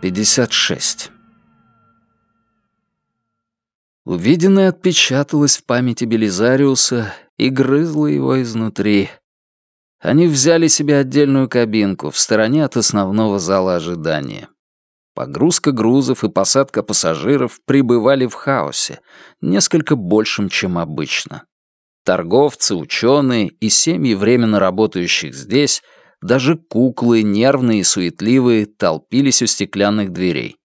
56. Увиденное отпечаталось в памяти Белизариуса и грызло его изнутри. Они взяли себе отдельную кабинку в стороне от основного зала ожидания. Погрузка грузов и посадка пассажиров пребывали в хаосе, несколько большим, чем обычно. Торговцы, ученые и семьи временно работающих здесь, даже куклы, нервные и суетливые, толпились у стеклянных дверей.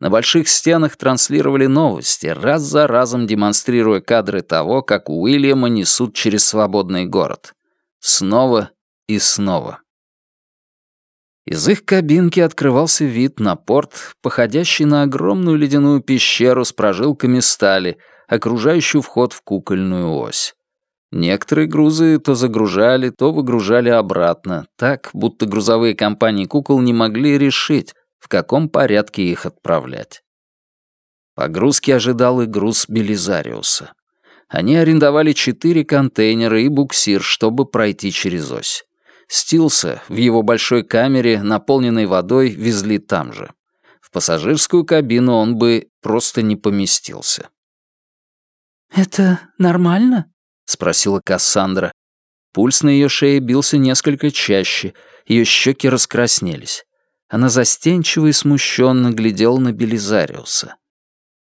На больших стенах транслировали новости, раз за разом демонстрируя кадры того, как Уильяма несут через свободный город. Снова и снова. Из их кабинки открывался вид на порт, походящий на огромную ледяную пещеру с прожилками стали, окружающую вход в кукольную ось. Некоторые грузы то загружали, то выгружали обратно, так, будто грузовые компании кукол не могли решить, в каком порядке их отправлять. Погрузки ожидал и груз Белизариуса. Они арендовали четыре контейнера и буксир, чтобы пройти через ось. Стилса в его большой камере, наполненной водой, везли там же. В пассажирскую кабину он бы просто не поместился. «Это нормально?» — спросила Кассандра. Пульс на ее шее бился несколько чаще, ее щеки раскраснелись. Она застенчиво и смущенно глядела на Белизариуса.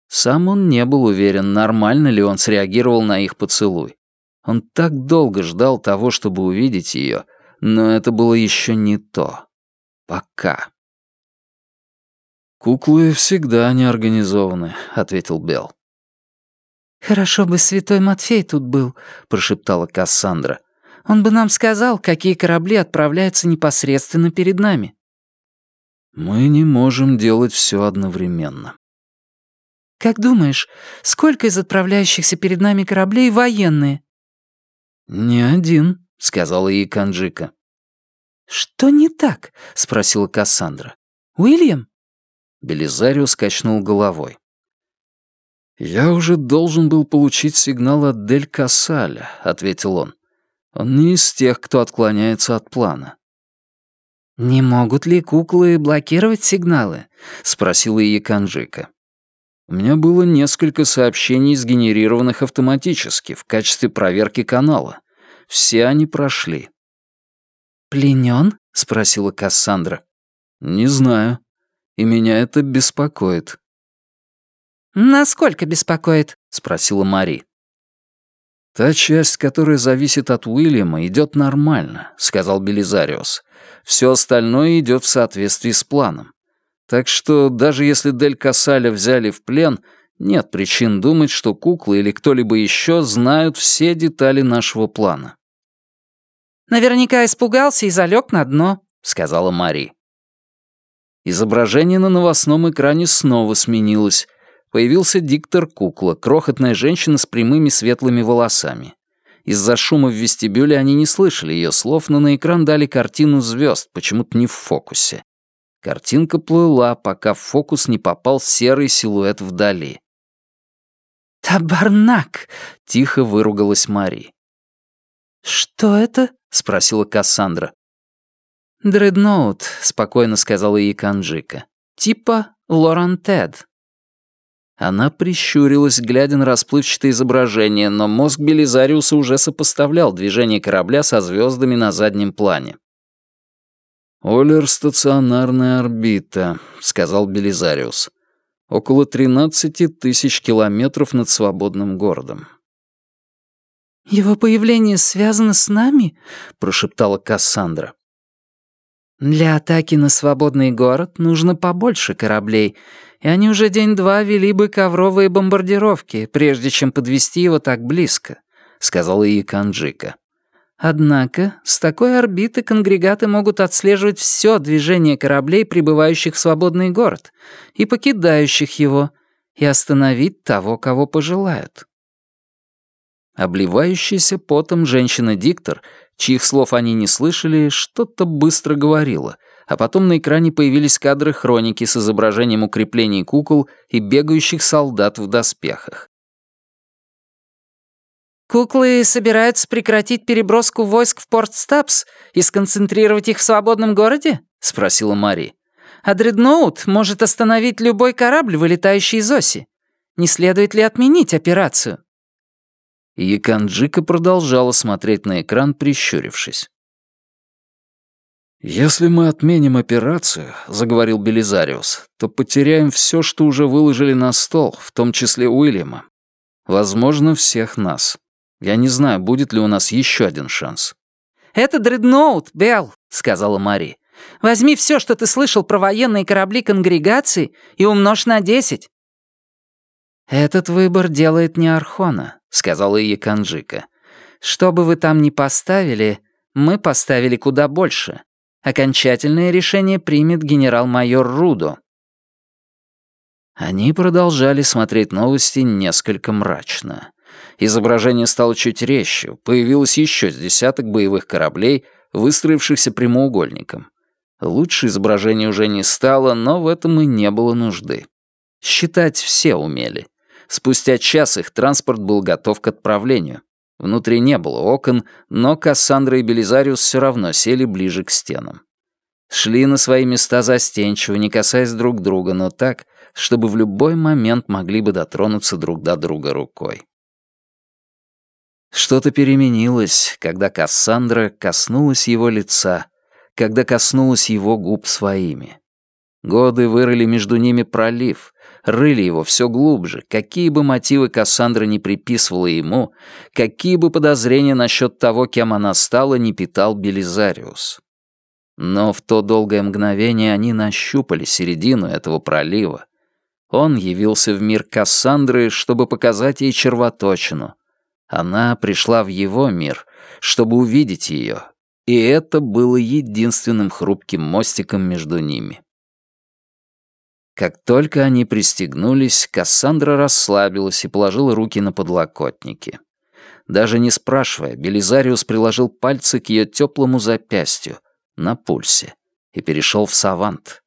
Сам он не был уверен, нормально ли он среагировал на их поцелуй. Он так долго ждал того, чтобы увидеть ее, но это было еще не то. Пока. «Куклы всегда неорганизованы», — ответил Белл. «Хорошо бы святой Матфей тут был», — прошептала Кассандра. «Он бы нам сказал, какие корабли отправляются непосредственно перед нами». «Мы не можем делать все одновременно». «Как думаешь, сколько из отправляющихся перед нами кораблей военные?» «Не один», — сказала ей Канджика. «Что не так?» — спросила Кассандра. «Уильям?» Белизариус качнул головой. «Я уже должен был получить сигнал от Дель Кассаля», — ответил он. «Он не из тех, кто отклоняется от плана». «Не могут ли куклы блокировать сигналы?» — спросила Яканджика. У меня было несколько сообщений, сгенерированных автоматически, в качестве проверки канала. Все они прошли. «Пленен?» — спросила Кассандра. «Не знаю. И меня это беспокоит». «Насколько беспокоит?» — спросила Мари. «Та часть, которая зависит от Уильяма, идет нормально», — сказал Белизариус. «Все остальное идет в соответствии с планом. Так что даже если Дель Касаля взяли в плен, нет причин думать, что куклы или кто-либо еще знают все детали нашего плана». «Наверняка испугался и залег на дно», — сказала Мари. Изображение на новостном экране снова сменилось, появился диктор-кукла, крохотная женщина с прямыми светлыми волосами. Из-за шума в вестибюле они не слышали ее слов, но на экран дали картину звезд, почему-то не в фокусе. Картинка плыла, пока в фокус не попал серый силуэт вдали. «Табарнак!» — тихо выругалась Мари. «Что это?» — спросила Кассандра. «Дредноут», — спокойно сказала ей Канджика. «Типа Лоран Тед». Она прищурилась, глядя на расплывчатое изображение, но мозг Белизариуса уже сопоставлял движение корабля со звездами на заднем плане. «Олер — стационарная орбита», — сказал Белизариус. «Около 13 тысяч километров над свободным городом». «Его появление связано с нами?» — прошептала Кассандра. «Для атаки на свободный город нужно побольше кораблей, и они уже день-два вели бы ковровые бомбардировки, прежде чем подвести его так близко», — сказала ей Канджика. «Однако с такой орбиты конгрегаты могут отслеживать все движение кораблей, прибывающих в свободный город, и покидающих его, и остановить того, кого пожелают». Обливающаяся потом женщина-диктор, чьих слов они не слышали, что-то быстро говорила, а потом на экране появились кадры хроники с изображением укреплений кукол и бегающих солдат в доспехах. «Куклы собираются прекратить переброску войск в Порт Стапс и сконцентрировать их в свободном городе?» — спросила Мари. А дредноут может остановить любой корабль, вылетающий из оси. Не следует ли отменить операцию?» Яканджика продолжала смотреть на экран, прищурившись. «Если мы отменим операцию», — заговорил Белизариус, «то потеряем все, что уже выложили на стол, в том числе Уильяма. Возможно, всех нас. Я не знаю, будет ли у нас еще один шанс». «Это дредноут, Белл», — сказала Мари. «Возьми все, что ты слышал про военные корабли конгрегации, и умножь на десять». «Этот выбор делает не Архона», — сказала Яканджика. «Что бы вы там ни поставили, мы поставили куда больше. Окончательное решение примет генерал-майор Рудо». Они продолжали смотреть новости несколько мрачно. Изображение стало чуть резче, появилось еще с десяток боевых кораблей, выстроившихся прямоугольником. Лучше изображение уже не стало, но в этом и не было нужды. Считать все умели. Спустя час их транспорт был готов к отправлению. Внутри не было окон, но Кассандра и Белизариус все равно сели ближе к стенам. Шли на свои места застенчиво, не касаясь друг друга, но так, чтобы в любой момент могли бы дотронуться друг до друга рукой. Что-то переменилось, когда Кассандра коснулась его лица, когда коснулась его губ своими. Годы вырыли между ними пролив, рыли его все глубже, какие бы мотивы Кассандра не приписывала ему, какие бы подозрения насчет того, кем она стала, не питал Белизариус. Но в то долгое мгновение они нащупали середину этого пролива. Он явился в мир Кассандры, чтобы показать ей червоточину. Она пришла в его мир, чтобы увидеть ее, и это было единственным хрупким мостиком между ними. Как только они пристегнулись, Кассандра расслабилась и положила руки на подлокотники. Даже не спрашивая, Белизариус приложил пальцы к ее теплому запястью, на пульсе, и перешел в савант.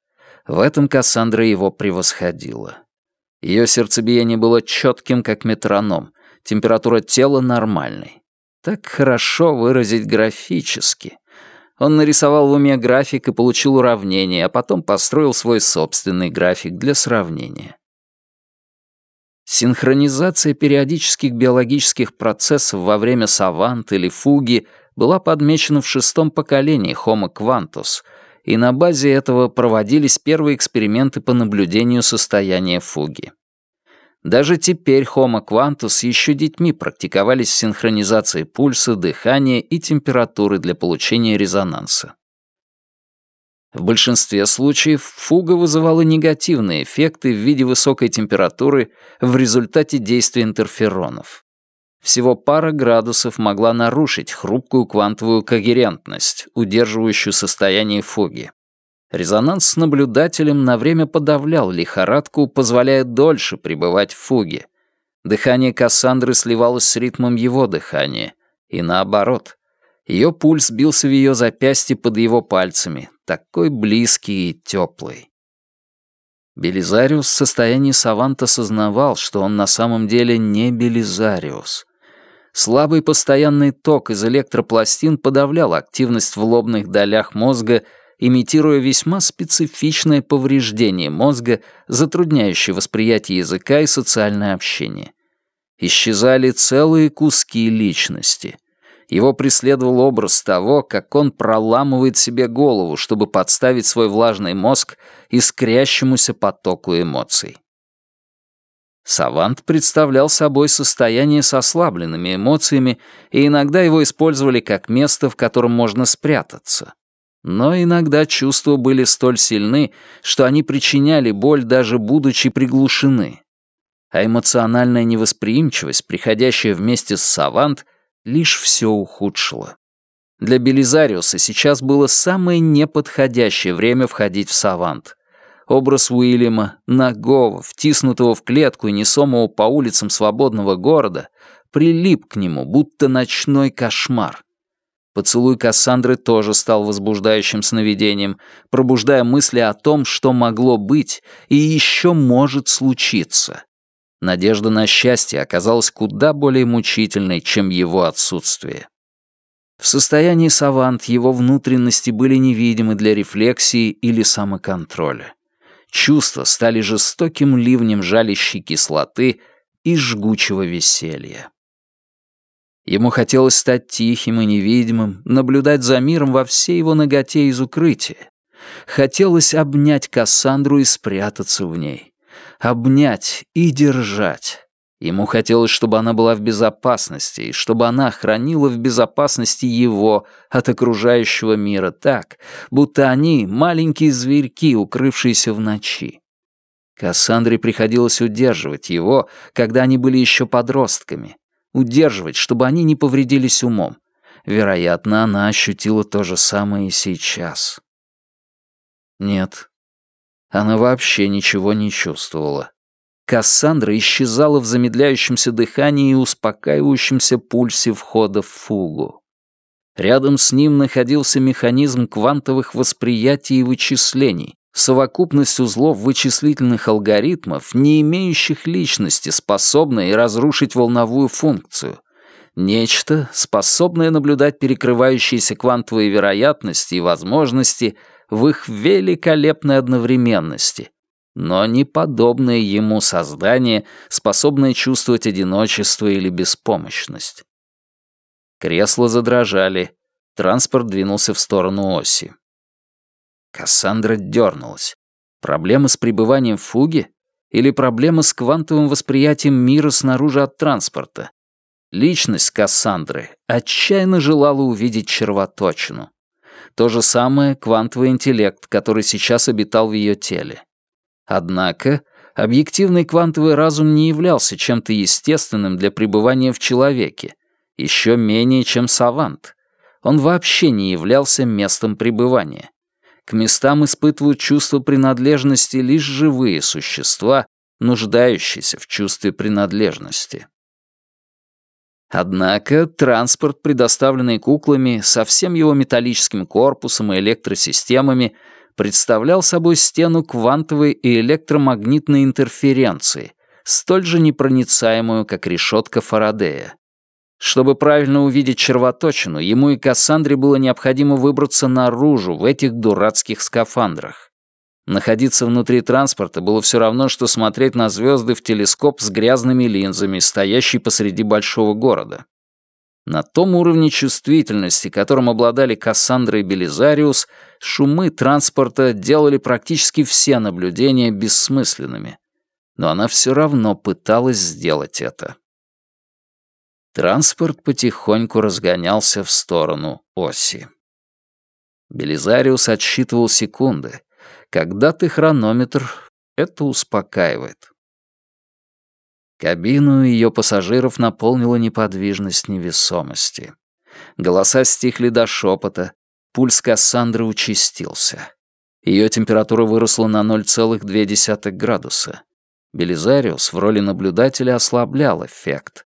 В этом Кассандра его превосходила. Ее сердцебиение было четким, как метроном, температура тела нормальной. Так хорошо выразить графически. Он нарисовал в уме график и получил уравнение, а потом построил свой собственный график для сравнения. Синхронизация периодических биологических процессов во время савант или фуги была подмечена в шестом поколении Homo quantus, и на базе этого проводились первые эксперименты по наблюдению состояния фуги. Даже теперь Homo quantus еще детьми практиковались в синхронизации пульса, дыхания и температуры для получения резонанса. В большинстве случаев фуга вызывала негативные эффекты в виде высокой температуры в результате действия интерферонов. Всего пара градусов могла нарушить хрупкую квантовую когерентность, удерживающую состояние фуги. Резонанс с наблюдателем на время подавлял лихорадку, позволяя дольше пребывать в фуге. Дыхание Кассандры сливалось с ритмом его дыхания. И наоборот. Ее пульс бился в ее запястье под его пальцами, такой близкий и теплый. Белизариус в состоянии саванта сознавал, что он на самом деле не Белизариус. Слабый постоянный ток из электропластин подавлял активность в лобных долях мозга имитируя весьма специфичное повреждение мозга, затрудняющее восприятие языка и социальное общение. Исчезали целые куски личности. Его преследовал образ того, как он проламывает себе голову, чтобы подставить свой влажный мозг искрящемуся потоку эмоций. Савант представлял собой состояние с ослабленными эмоциями, и иногда его использовали как место, в котором можно спрятаться. Но иногда чувства были столь сильны, что они причиняли боль, даже будучи приглушены. А эмоциональная невосприимчивость, приходящая вместе с Савант, лишь все ухудшила. Для Белизариуса сейчас было самое неподходящее время входить в Савант. Образ Уильяма, нагого, втиснутого в клетку и несомого по улицам свободного города, прилип к нему, будто ночной кошмар. Поцелуй Кассандры тоже стал возбуждающим сновидением, пробуждая мысли о том, что могло быть и еще может случиться. Надежда на счастье оказалась куда более мучительной, чем его отсутствие. В состоянии савант его внутренности были невидимы для рефлексии или самоконтроля. Чувства стали жестоким ливнем жалящей кислоты и жгучего веселья. Ему хотелось стать тихим и невидимым, наблюдать за миром во всей его ноготе из укрытия. Хотелось обнять Кассандру и спрятаться в ней. Обнять и держать. Ему хотелось, чтобы она была в безопасности, и чтобы она хранила в безопасности его от окружающего мира так, будто они — маленькие зверьки, укрывшиеся в ночи. Кассандре приходилось удерживать его, когда они были еще подростками. Удерживать, чтобы они не повредились умом. Вероятно, она ощутила то же самое и сейчас. Нет, она вообще ничего не чувствовала. Кассандра исчезала в замедляющемся дыхании и успокаивающемся пульсе входа в фугу. Рядом с ним находился механизм квантовых восприятий и вычислений, совокупность узлов вычислительных алгоритмов, не имеющих личности, способной разрушить волновую функцию. Нечто, способное наблюдать перекрывающиеся квантовые вероятности и возможности в их великолепной одновременности — но не подобное ему создание, способное чувствовать одиночество или беспомощность. Кресла задрожали, транспорт двинулся в сторону оси. Кассандра дернулась. Проблема с пребыванием в фуге или проблема с квантовым восприятием мира снаружи от транспорта? Личность Кассандры отчаянно желала увидеть червоточину. То же самое квантовый интеллект, который сейчас обитал в ее теле. Однако объективный квантовый разум не являлся чем-то естественным для пребывания в человеке, еще менее, чем савант. Он вообще не являлся местом пребывания. К местам испытывают чувство принадлежности лишь живые существа, нуждающиеся в чувстве принадлежности. Однако транспорт, предоставленный куклами, со всем его металлическим корпусом и электросистемами, представлял собой стену квантовой и электромагнитной интерференции, столь же непроницаемую, как решетка Фарадея. Чтобы правильно увидеть червоточину, ему и Кассандре было необходимо выбраться наружу в этих дурацких скафандрах. Находиться внутри транспорта было все равно, что смотреть на звезды в телескоп с грязными линзами, стоящий посреди большого города. На том уровне чувствительности, которым обладали Кассандра и Белизариус, шумы транспорта делали практически все наблюдения бессмысленными. Но она все равно пыталась сделать это. Транспорт потихоньку разгонялся в сторону оси. Белизариус отсчитывал секунды. Когда ты хронометр, это успокаивает. Кабину ее пассажиров наполнила неподвижность невесомости. Голоса стихли до шепота, пульс Кассандры участился. Ее температура выросла на 0,2 градуса. Белизариус в роли наблюдателя ослаблял эффект.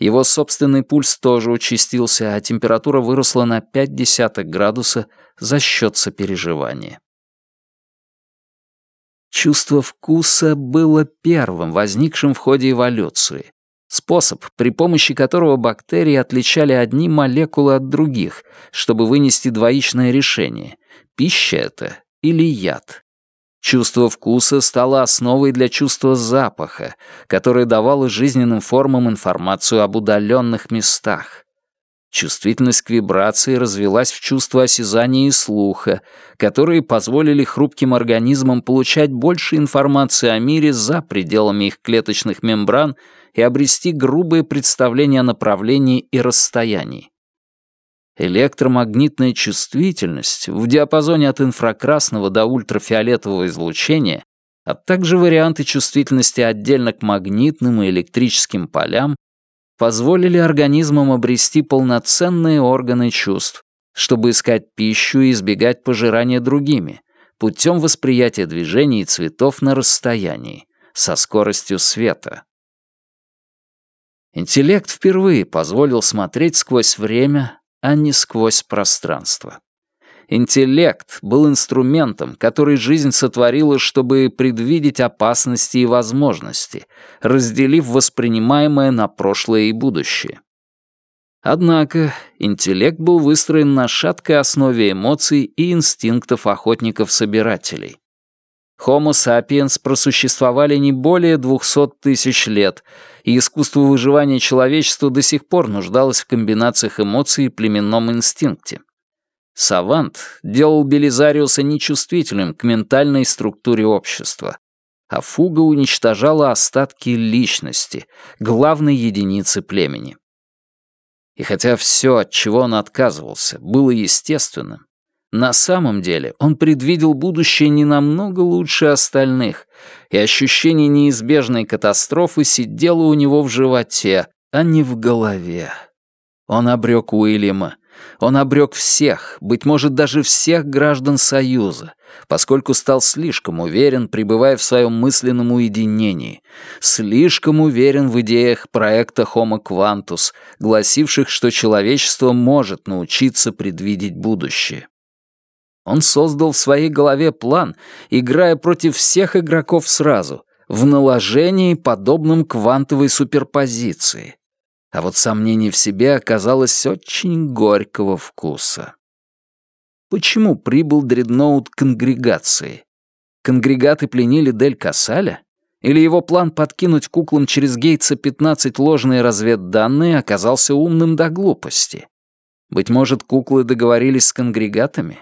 Его собственный пульс тоже участился, а температура выросла на 0,5 градуса за счет сопереживания. Чувство вкуса было первым, возникшим в ходе эволюции. Способ, при помощи которого бактерии отличали одни молекулы от других, чтобы вынести двоичное решение — пища это или яд. Чувство вкуса стало основой для чувства запаха, которое давало жизненным формам информацию об удаленных местах. Чувствительность к вибрации развелась в чувство осязания и слуха, которые позволили хрупким организмам получать больше информации о мире за пределами их клеточных мембран и обрести грубые представления о направлении и расстоянии. Электромагнитная чувствительность в диапазоне от инфракрасного до ультрафиолетового излучения, а также варианты чувствительности отдельно к магнитным и электрическим полям позволили организмам обрести полноценные органы чувств, чтобы искать пищу и избегать пожирания другими, путем восприятия движений и цветов на расстоянии, со скоростью света. Интеллект впервые позволил смотреть сквозь время, а не сквозь пространство. Интеллект был инструментом, который жизнь сотворила, чтобы предвидеть опасности и возможности, разделив воспринимаемое на прошлое и будущее. Однако интеллект был выстроен на шаткой основе эмоций и инстинктов охотников-собирателей. Homo sapiens просуществовали не более 200 тысяч лет, и искусство выживания человечества до сих пор нуждалось в комбинациях эмоций и племенном инстинкте. Савант делал Белизариуса нечувствительным к ментальной структуре общества, а фуга уничтожала остатки личности, главной единицы племени. И хотя все, от чего он отказывался, было естественным, на самом деле он предвидел будущее не намного лучше остальных, и ощущение неизбежной катастрофы сидело у него в животе, а не в голове. Он обрек Уильяма, он обрек всех, быть может, даже всех граждан Союза, поскольку стал слишком уверен, пребывая в своем мысленном уединении, слишком уверен в идеях проекта Homo Quantus, гласивших, что человечество может научиться предвидеть будущее. Он создал в своей голове план, играя против всех игроков сразу, в наложении, подобном квантовой суперпозиции. А вот сомнение в себе оказалось очень горького вкуса. Почему прибыл дредноут конгрегации? Конгрегаты пленили Дель Касаля? Или его план подкинуть куклам через Гейтса 15 ложные разведданные оказался умным до глупости? Быть может, куклы договорились с конгрегатами?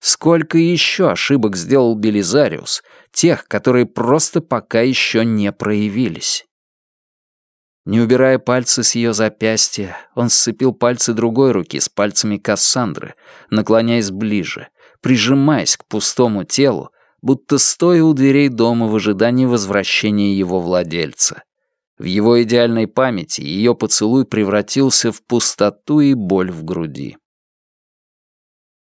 Сколько еще ошибок сделал Белизариус, тех, которые просто пока еще не проявились? Не убирая пальцы с ее запястья, он сцепил пальцы другой руки с пальцами Кассандры, наклоняясь ближе, прижимаясь к пустому телу, будто стоя у дверей дома в ожидании возвращения его владельца. В его идеальной памяти ее поцелуй превратился в пустоту и боль в груди.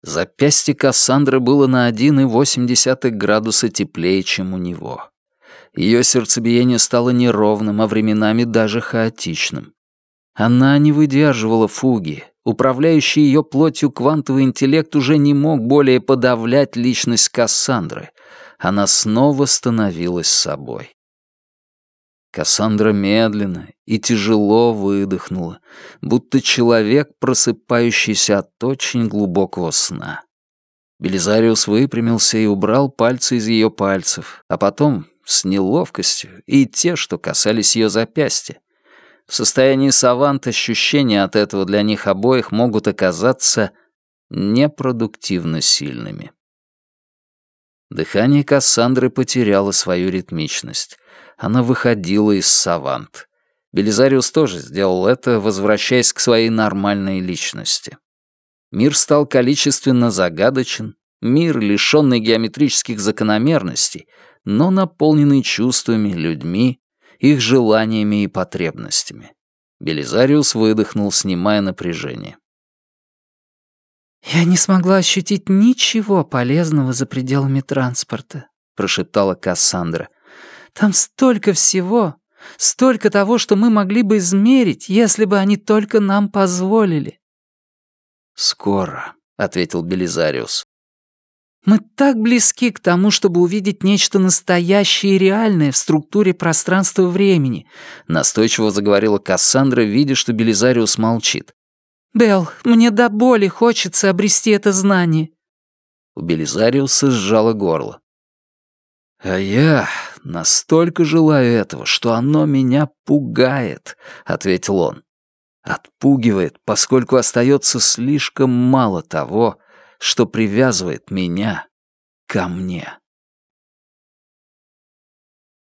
Запястье Кассандры было на 1,8 градуса теплее, чем у него. Ее сердцебиение стало неровным, а временами даже хаотичным. Она не выдерживала фуги. Управляющий ее плотью квантовый интеллект уже не мог более подавлять личность Кассандры. Она снова становилась собой. Кассандра медленно и тяжело выдохнула, будто человек, просыпающийся от очень глубокого сна. Белизариус выпрямился и убрал пальцы из ее пальцев, а потом, с неловкостью, и те, что касались ее запястья. В состоянии савант ощущения от этого для них обоих могут оказаться непродуктивно сильными. Дыхание Кассандры потеряло свою ритмичность она выходила из савант. Белизариус тоже сделал это, возвращаясь к своей нормальной личности. Мир стал количественно загадочен, мир, лишенный геометрических закономерностей, но наполненный чувствами, людьми, их желаниями и потребностями. Белизариус выдохнул, снимая напряжение. «Я не смогла ощутить ничего полезного за пределами транспорта», — прошептала Кассандра. Там столько всего, столько того, что мы могли бы измерить, если бы они только нам позволили». «Скоро», — ответил Белизариус. «Мы так близки к тому, чтобы увидеть нечто настоящее и реальное в структуре пространства-времени», настойчиво заговорила Кассандра, видя, что Белизариус молчит. «Белл, мне до боли хочется обрести это знание». У Белизариуса сжало горло. «А я настолько желаю этого, что оно меня пугает», — ответил он. «Отпугивает, поскольку остается слишком мало того, что привязывает меня ко мне».